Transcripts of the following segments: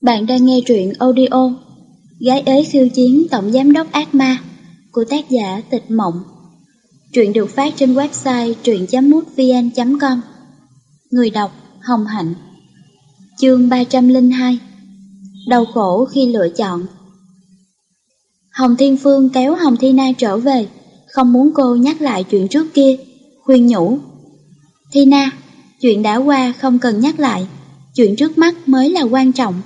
Bạn đang nghe truyện audio Gái ế khiêu chiến tổng giám đốc ác ma của tác giả Tịch Mộng. Truyện được phát trên website truyện.mútvn.com Người đọc Hồng Hạnh Chương 302 Đau khổ khi lựa chọn Hồng Thiên Phương kéo Hồng Thi Na trở về, không muốn cô nhắc lại chuyện trước kia, khuyên nhủ. Thi Na, chuyện đã qua không cần nhắc lại, chuyện trước mắt mới là quan trọng.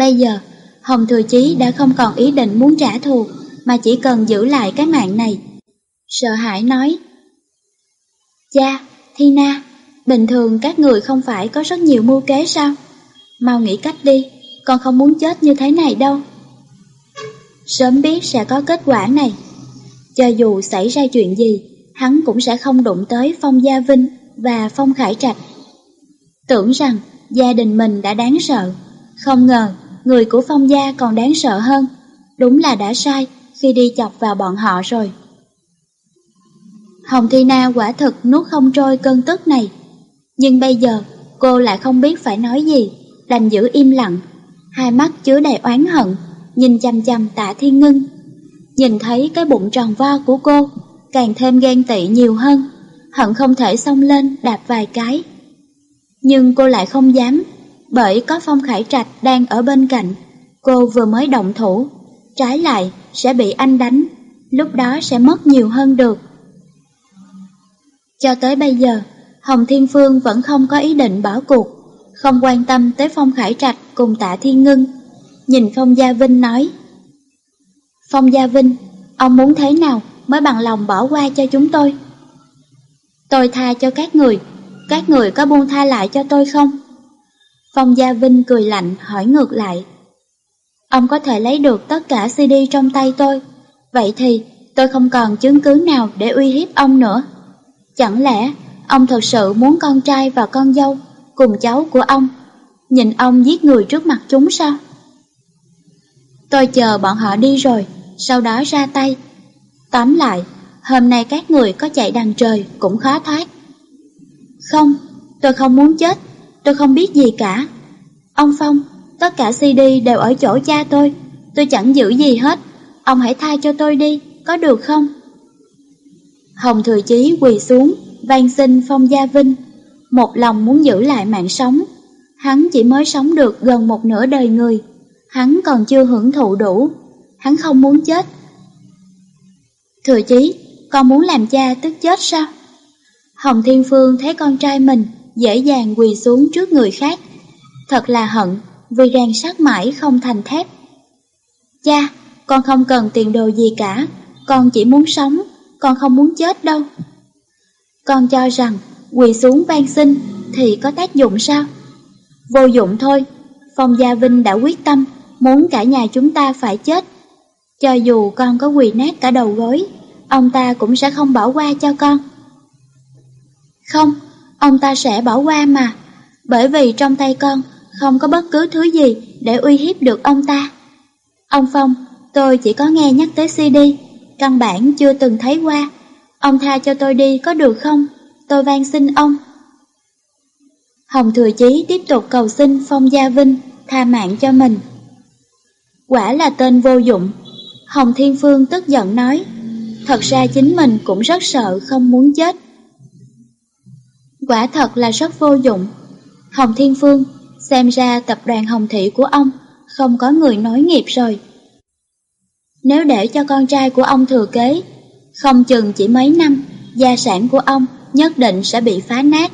Bây giờ, Hồng Thừa Chí đã không còn ý định muốn trả thù, mà chỉ cần giữ lại cái mạng này. Sợ hãi nói, Cha, Thi Na, bình thường các người không phải có rất nhiều mưu kế sao? Mau nghĩ cách đi, con không muốn chết như thế này đâu. Sớm biết sẽ có kết quả này. Cho dù xảy ra chuyện gì, hắn cũng sẽ không đụng tới Phong Gia Vinh và Phong Khải Trạch. Tưởng rằng gia đình mình đã đáng sợ, không ngờ người của Phong Gia còn đáng sợ hơn. Đúng là đã sai khi đi chọc vào bọn họ rồi. Hồng Thi Na quả thực nuốt không trôi cơn tức này. Nhưng bây giờ cô lại không biết phải nói gì, đành giữ im lặng. Hai mắt chứa đầy oán hận, nhìn chăm chăm tạ thiên ngưng. Nhìn thấy cái bụng tròn vo của cô, càng thêm ghen tị nhiều hơn, hận không thể xông lên đạp vài cái. Nhưng cô lại không dám, bởi có Phong Khải Trạch đang ở bên cạnh, cô vừa mới động thủ, trái lại sẽ bị anh đánh, lúc đó sẽ mất nhiều hơn được. Cho tới bây giờ, Hồng Thiên Phương vẫn không có ý định bỏ cuộc, không quan tâm tới Phong Khải Trạch cùng tạ Thiên Ngân. Nhìn Phong Gia Vinh nói, Phong Gia Vinh, ông muốn thế nào mới bằng lòng bỏ qua cho chúng tôi? Tôi tha cho các người, các người có buông tha lại cho tôi không? Phong Gia Vinh cười lạnh hỏi ngược lại. Ông có thể lấy được tất cả CD trong tay tôi, vậy thì tôi không còn chứng cứ nào để uy hiếp ông nữa. Chẳng lẽ ông thật sự muốn con trai và con dâu cùng cháu của ông nhìn ông giết người trước mặt chúng sao? Tôi chờ bọn họ đi rồi, sau đó ra tay. Tóm lại, hôm nay các người có chạy đằng trời cũng khó thoát. Không, tôi không muốn chết, tôi không biết gì cả. Ông Phong, tất cả CD đều ở chỗ cha tôi, tôi chẳng giữ gì hết, ông hãy tha cho tôi đi, có được không? Hồng Thừa Chí quỳ xuống, van xin Phong Gia Vinh, một lòng muốn giữ lại mạng sống. Hắn chỉ mới sống được gần một nửa đời người, hắn còn chưa hưởng thụ đủ, hắn không muốn chết. Thừa Chí, con muốn làm cha tức chết sao? Hồng Thiên Phương thấy con trai mình dễ dàng quỳ xuống trước người khác. Thật là hận vì rèn sắt mãi không thành thép. Cha, con không cần tiền đồ gì cả, con chỉ muốn sống, con không muốn chết đâu. Con cho rằng quỳ xuống van xin thì có tác dụng sao? Vô dụng thôi, Phong Gia Vinh đã quyết tâm muốn cả nhà chúng ta phải chết. Cho dù con có quỳ nát cả đầu gối, ông ta cũng sẽ không bỏ qua cho con. Không, ông ta sẽ bỏ qua mà, bởi vì trong tay con không có bất cứ thứ gì để uy hiếp được ông ta. Ông Phong, tôi chỉ có nghe nhắc tới CD, căn bản chưa từng thấy qua. Ông tha cho tôi đi có được không? Tôi van xin ông. Hồng Thừa Chí tiếp tục cầu xin Phong Gia Vinh tha mạng cho mình. Quả là tên vô dụng. Hồng Thiên Phương tức giận nói, thật ra chính mình cũng rất sợ không muốn chết. Quả thật là rất vô dụng. Hồng Thiên Phương, xem ra tập đoàn Hồng Thị của ông không có người nối nghiệp rồi. Nếu để cho con trai của ông thừa kế, không chừng chỉ mấy năm, gia sản của ông nhất định sẽ bị phá nát.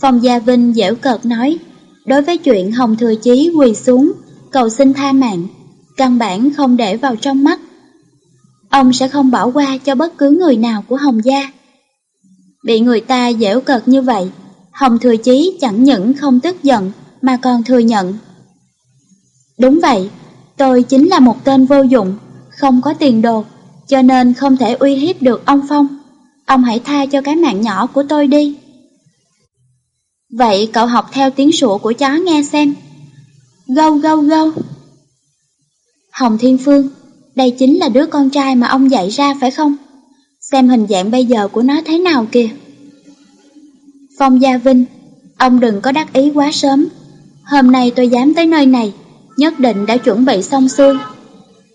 Phong Gia Vinh dễu cợt nói, đối với chuyện Hồng Thừa Chí quỳ xuống, cầu xin tha mạng, căn bản không để vào trong mắt. Ông sẽ không bỏ qua cho bất cứ người nào của Hồng Gia. Bị người ta dễu cợt như vậy, Hồng Thừa Chí chẳng những không tức giận mà còn thừa nhận. Đúng vậy, tôi chính là một tên vô dụng, không có tiền đồ, cho nên không thể uy hiếp được ông Phong. Ông hãy tha cho cái mạng nhỏ của tôi đi. Vậy cậu học theo tiếng sủa của chó nghe xem. Gâu gâu gâu. Hồng Thiên Phương, đây chính là đứa con trai mà ông dạy ra phải không? Xem hình dạng bây giờ của nó thế nào kìa. Phong Gia Vinh, ông đừng có đắc ý quá sớm. Hôm nay tôi dám tới nơi này, nhất định đã chuẩn bị xong xuôi.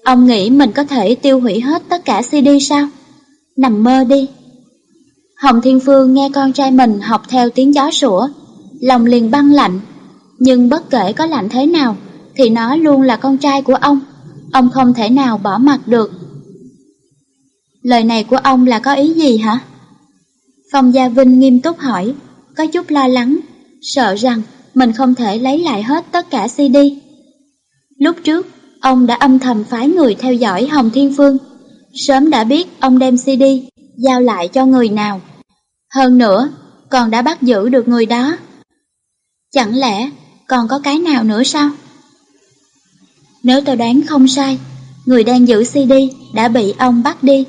Ông nghĩ mình có thể tiêu hủy hết tất cả CD sao? Nằm mơ đi. Hồng Thiên Phương nghe con trai mình học theo tiếng gió sủa, lòng liền băng lạnh. Nhưng bất kể có lạnh thế nào, thì nó luôn là con trai của ông. Ông không thể nào bỏ mặt được. Lời này của ông là có ý gì hả? Phong Gia Vinh nghiêm túc hỏi, có chút lo lắng, sợ rằng mình không thể lấy lại hết tất cả CD. Lúc trước, ông đã âm thầm phái người theo dõi Hồng Thiên Phương, sớm đã biết ông đem CD giao lại cho người nào. Hơn nữa, còn đã bắt giữ được người đó. Chẳng lẽ còn có cái nào nữa sao? Nếu tôi đoán không sai, người đang giữ CD đã bị ông bắt đi,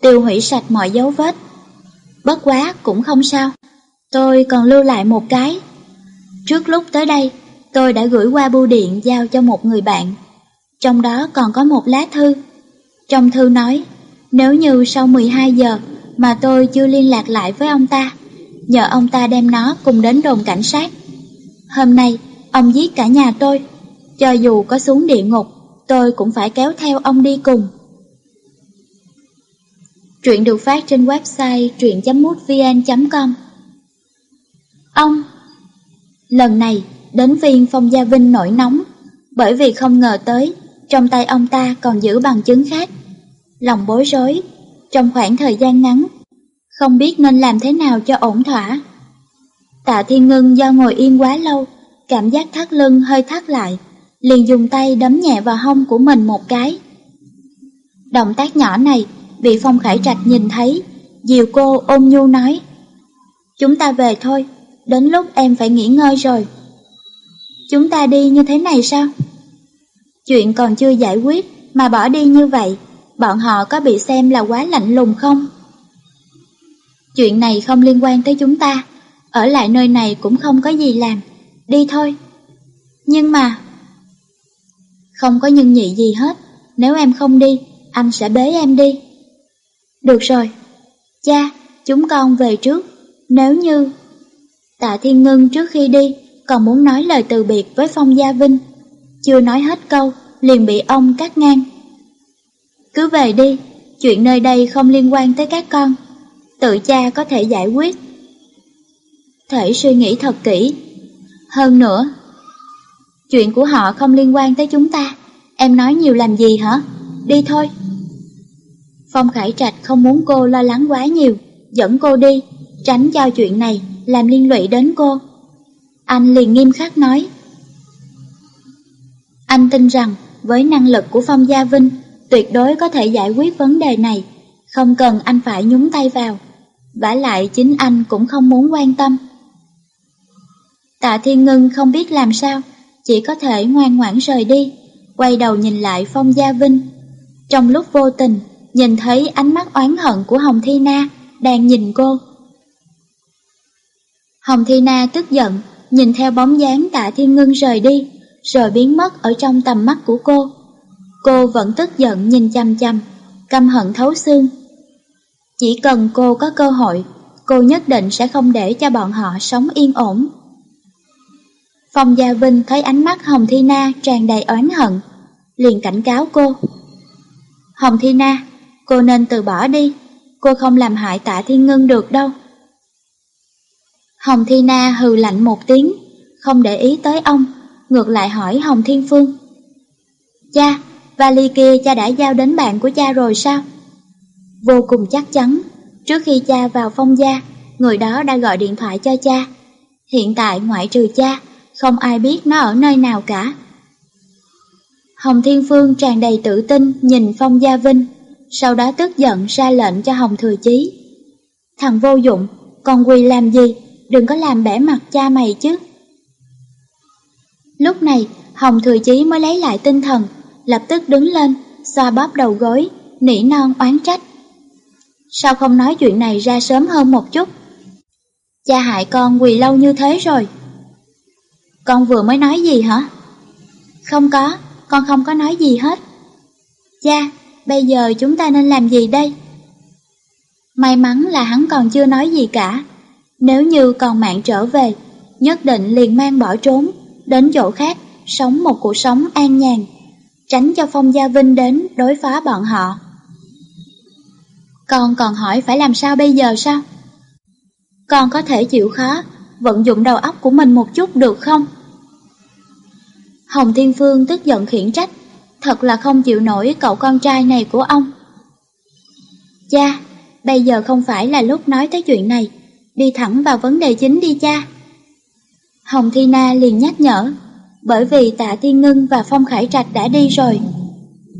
tiêu hủy sạch mọi dấu vết. Bất quá cũng không sao, tôi còn lưu lại một cái. Trước lúc tới đây, tôi đã gửi qua bưu điện giao cho một người bạn. Trong đó còn có một lá thư. Trong thư nói, nếu như sau 12 giờ mà tôi chưa liên lạc lại với ông ta, nhờ ông ta đem nó cùng đến đồn cảnh sát. Hôm nay, ông giết cả nhà tôi, cho dù có xuống địa ngục, tôi cũng phải kéo theo ông đi cùng. Truyện được phát trên website truyện.mútvn.com Ông Lần này, đến viên Phong Gia Vinh nổi nóng, bởi vì không ngờ tới, trong tay ông ta còn giữ bằng chứng khác. Lòng bối rối, trong khoảng thời gian ngắn, không biết nên làm thế nào cho ổn thỏa. Tạ Thiên Ngân do ngồi yên quá lâu, cảm giác thắt lưng hơi thắt lại, liền dùng tay đấm nhẹ vào hông của mình một cái. Động tác nhỏ này bị Phong Khải Trạch nhìn thấy, dìu cô ôm nhu nói. Chúng ta về thôi, đến lúc em phải nghỉ ngơi rồi. Chúng ta đi như thế này sao? Chuyện còn chưa giải quyết mà bỏ đi như vậy, bọn họ có bị xem là quá lạnh lùng không? Chuyện này không liên quan tới chúng ta, ở lại nơi này cũng không có gì làm, đi thôi. Nhưng mà... Không có nhân nhị gì hết, nếu em không đi, anh sẽ bế em đi. Được rồi, cha, chúng con về trước, nếu như... Tạ Thiên Ngân trước khi đi còn muốn nói lời từ biệt với Phong Gia Vinh. Chưa nói hết câu, liền bị ông cắt ngang. Cứ về đi, chuyện nơi đây không liên quan tới các con. Tự cha có thể giải quyết. Thể suy nghĩ thật kỹ. Hơn nữa, chuyện của họ không liên quan tới chúng ta. Em nói nhiều làm gì hả? Đi thôi. Phong Khải Trạch không muốn cô lo lắng quá nhiều, dẫn cô đi, tránh cho chuyện này làm liên lụy đến cô. Anh liền nghiêm khắc nói. Anh tin rằng với năng lực của Phong Gia Vinh tuyệt đối có thể giải quyết vấn đề này, không cần anh phải nhúng tay vào. vả lại chính anh cũng không muốn quan tâm. Tạ Thiên Ngân không biết làm sao, chỉ có thể ngoan ngoãn rời đi, quay đầu nhìn lại Phong Gia Vinh. Trong lúc vô tình, nhìn thấy ánh mắt oán hận của Hồng Thi Na đang nhìn cô. Hồng Thi Na tức giận, nhìn theo bóng dáng tạ thiên ngưng rời đi, rồi biến mất ở trong tầm mắt của cô. Cô vẫn tức giận nhìn chăm chăm, căm hận thấu xương. Chỉ cần cô có cơ hội, cô nhất định sẽ không để cho bọn họ sống yên ổn. Phong Gia Vinh thấy ánh mắt Hồng Thi Na tràn đầy oán hận, liền cảnh cáo cô. Hồng Thi Na, cô nên từ bỏ đi, cô không làm hại tạ thiên ngân được đâu. Hồng Thi Na hừ lạnh một tiếng, không để ý tới ông, ngược lại hỏi Hồng Thiên Phương. Cha, vali kia cha đã giao đến bạn của cha rồi sao? Vô cùng chắc chắn, trước khi cha vào phong gia, người đó đã gọi điện thoại cho cha. Hiện tại ngoại trừ cha, không ai biết nó ở nơi nào cả. Hồng Thiên Phương tràn đầy tự tin nhìn Phong Gia Vinh, sau đó tức giận ra lệnh cho Hồng Thừa Chí. Thằng vô dụng, còn quỳ làm gì? đừng có làm bẻ mặt cha mày chứ. Lúc này, Hồng Thừa Chí mới lấy lại tinh thần, lập tức đứng lên, xoa bóp đầu gối, nỉ non oán trách. Sao không nói chuyện này ra sớm hơn một chút? Cha hại con quỳ lâu như thế rồi. Con vừa mới nói gì hả? Không có, con không có nói gì hết. Cha, bây giờ chúng ta nên làm gì đây? May mắn là hắn còn chưa nói gì cả, nếu như còn mạng trở về, nhất định liền mang bỏ trốn, đến chỗ khác, sống một cuộc sống an nhàn, tránh cho Phong Gia Vinh đến đối phá bọn họ. Con còn hỏi phải làm sao bây giờ sao? Con có thể chịu khó, vận dụng đầu óc của mình một chút được không? Hồng Thiên Phương tức giận khiển trách, thật là không chịu nổi cậu con trai này của ông. Cha, bây giờ không phải là lúc nói tới chuyện này, đi thẳng vào vấn đề chính đi cha. Hồng Thi Na liền nhắc nhở, bởi vì tạ Thiên Ngân và Phong Khải Trạch đã đi rồi.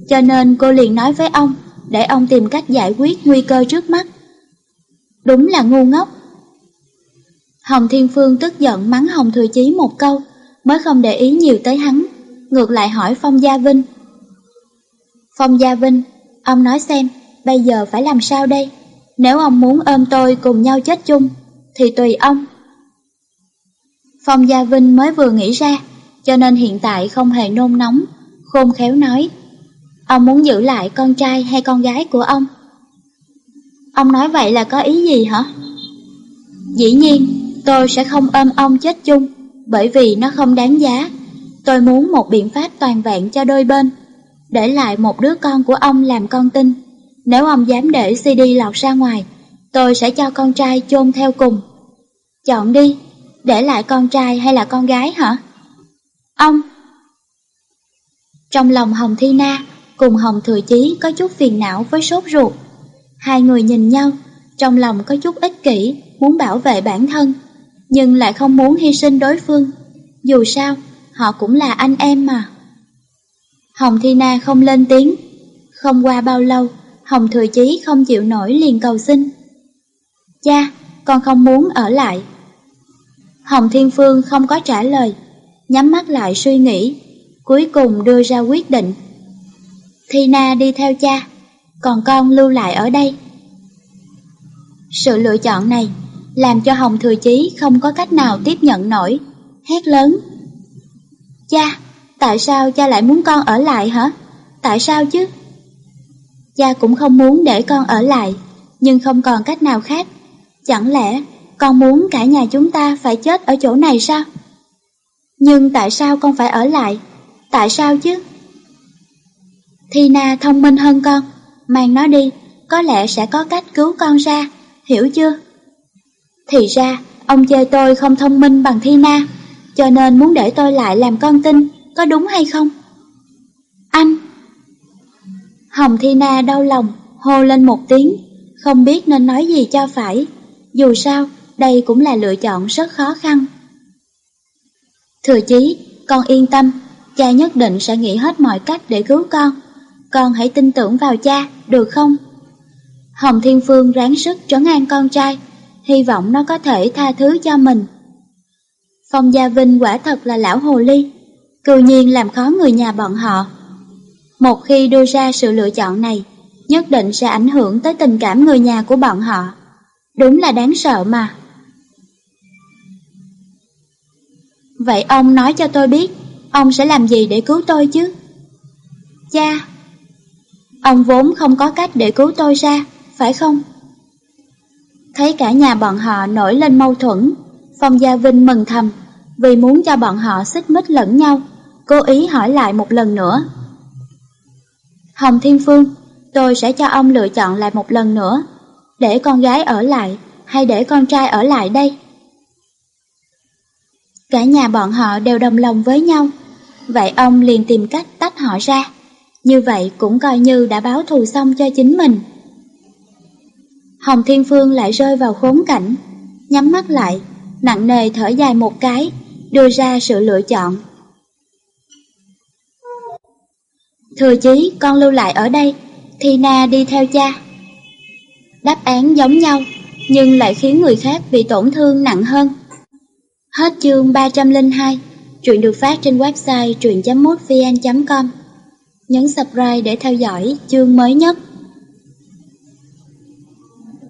Cho nên cô liền nói với ông, để ông tìm cách giải quyết nguy cơ trước mắt. Đúng là ngu ngốc. Hồng Thiên Phương tức giận mắng Hồng Thừa Chí một câu, mới không để ý nhiều tới hắn, ngược lại hỏi Phong Gia Vinh. Phong Gia Vinh, ông nói xem, bây giờ phải làm sao đây? Nếu ông muốn ôm tôi cùng nhau chết chung, thì tùy ông. Phong Gia Vinh mới vừa nghĩ ra, cho nên hiện tại không hề nôn nóng, khôn khéo nói. Ông muốn giữ lại con trai hay con gái của ông? Ông nói vậy là có ý gì hả? Dĩ nhiên, tôi sẽ không ôm ông chết chung, bởi vì nó không đáng giá. Tôi muốn một biện pháp toàn vẹn cho đôi bên, để lại một đứa con của ông làm con tin. Nếu ông dám để CD lọt ra ngoài, tôi sẽ cho con trai chôn theo cùng. Chọn đi, để lại con trai hay là con gái hả? Ông! Trong lòng Hồng Thi Na cùng Hồng Thừa Chí có chút phiền não với sốt ruột. Hai người nhìn nhau, trong lòng có chút ích kỷ, muốn bảo vệ bản thân, nhưng lại không muốn hy sinh đối phương. Dù sao, họ cũng là anh em mà. Hồng Thi Na không lên tiếng. Không qua bao lâu, Hồng Thừa Chí không chịu nổi liền cầu xin. Cha, con không muốn ở lại. Hồng Thiên Phương không có trả lời, nhắm mắt lại suy nghĩ, cuối cùng đưa ra quyết định. Thi Na đi theo cha, còn con lưu lại ở đây. Sự lựa chọn này làm cho Hồng Thừa Chí không có cách nào tiếp nhận nổi, hét lớn. Cha, tại sao cha lại muốn con ở lại hả? Tại sao chứ? Cha cũng không muốn để con ở lại, nhưng không còn cách nào khác. Chẳng lẽ con muốn cả nhà chúng ta phải chết ở chỗ này sao? Nhưng tại sao con phải ở lại? Tại sao chứ? Thi Na thông minh hơn con, mang nó đi, có lẽ sẽ có cách cứu con ra, hiểu chưa? Thì ra, ông chơi tôi không thông minh bằng Thi Na, cho nên muốn để tôi lại làm con tin, có đúng hay không? Anh! Hồng Thi Na đau lòng, hô lên một tiếng, không biết nên nói gì cho phải. Dù sao, đây cũng là lựa chọn rất khó khăn. Thừa chí, con yên tâm, cha nhất định sẽ nghĩ hết mọi cách để cứu con. Con hãy tin tưởng vào cha, được không? Hồng Thiên Phương ráng sức trấn an con trai, hy vọng nó có thể tha thứ cho mình. Phong Gia Vinh quả thật là lão hồ ly, cư nhiên làm khó người nhà bọn họ. Một khi đưa ra sự lựa chọn này, nhất định sẽ ảnh hưởng tới tình cảm người nhà của bọn họ. Đúng là đáng sợ mà. Vậy ông nói cho tôi biết, ông sẽ làm gì để cứu tôi chứ? Cha! Ông vốn không có cách để cứu tôi ra, phải không? Thấy cả nhà bọn họ nổi lên mâu thuẫn, Phong Gia Vinh mừng thầm, vì muốn cho bọn họ xích mích lẫn nhau, cố ý hỏi lại một lần nữa. Hồng Thiên Phương, tôi sẽ cho ông lựa chọn lại một lần nữa, để con gái ở lại hay để con trai ở lại đây? Cả nhà bọn họ đều đồng lòng với nhau, vậy ông liền tìm cách tách họ ra, như vậy cũng coi như đã báo thù xong cho chính mình. Hồng Thiên Phương lại rơi vào khốn cảnh, nhắm mắt lại, nặng nề thở dài một cái, đưa ra sự lựa chọn. Thừa chí con lưu lại ở đây, Thi Na đi theo cha. Đáp án giống nhau, nhưng lại khiến người khác bị tổn thương nặng hơn. Hết chương 302, truyện được phát trên website truyện.mútvn.com. Nhấn subscribe để theo dõi chương mới nhất.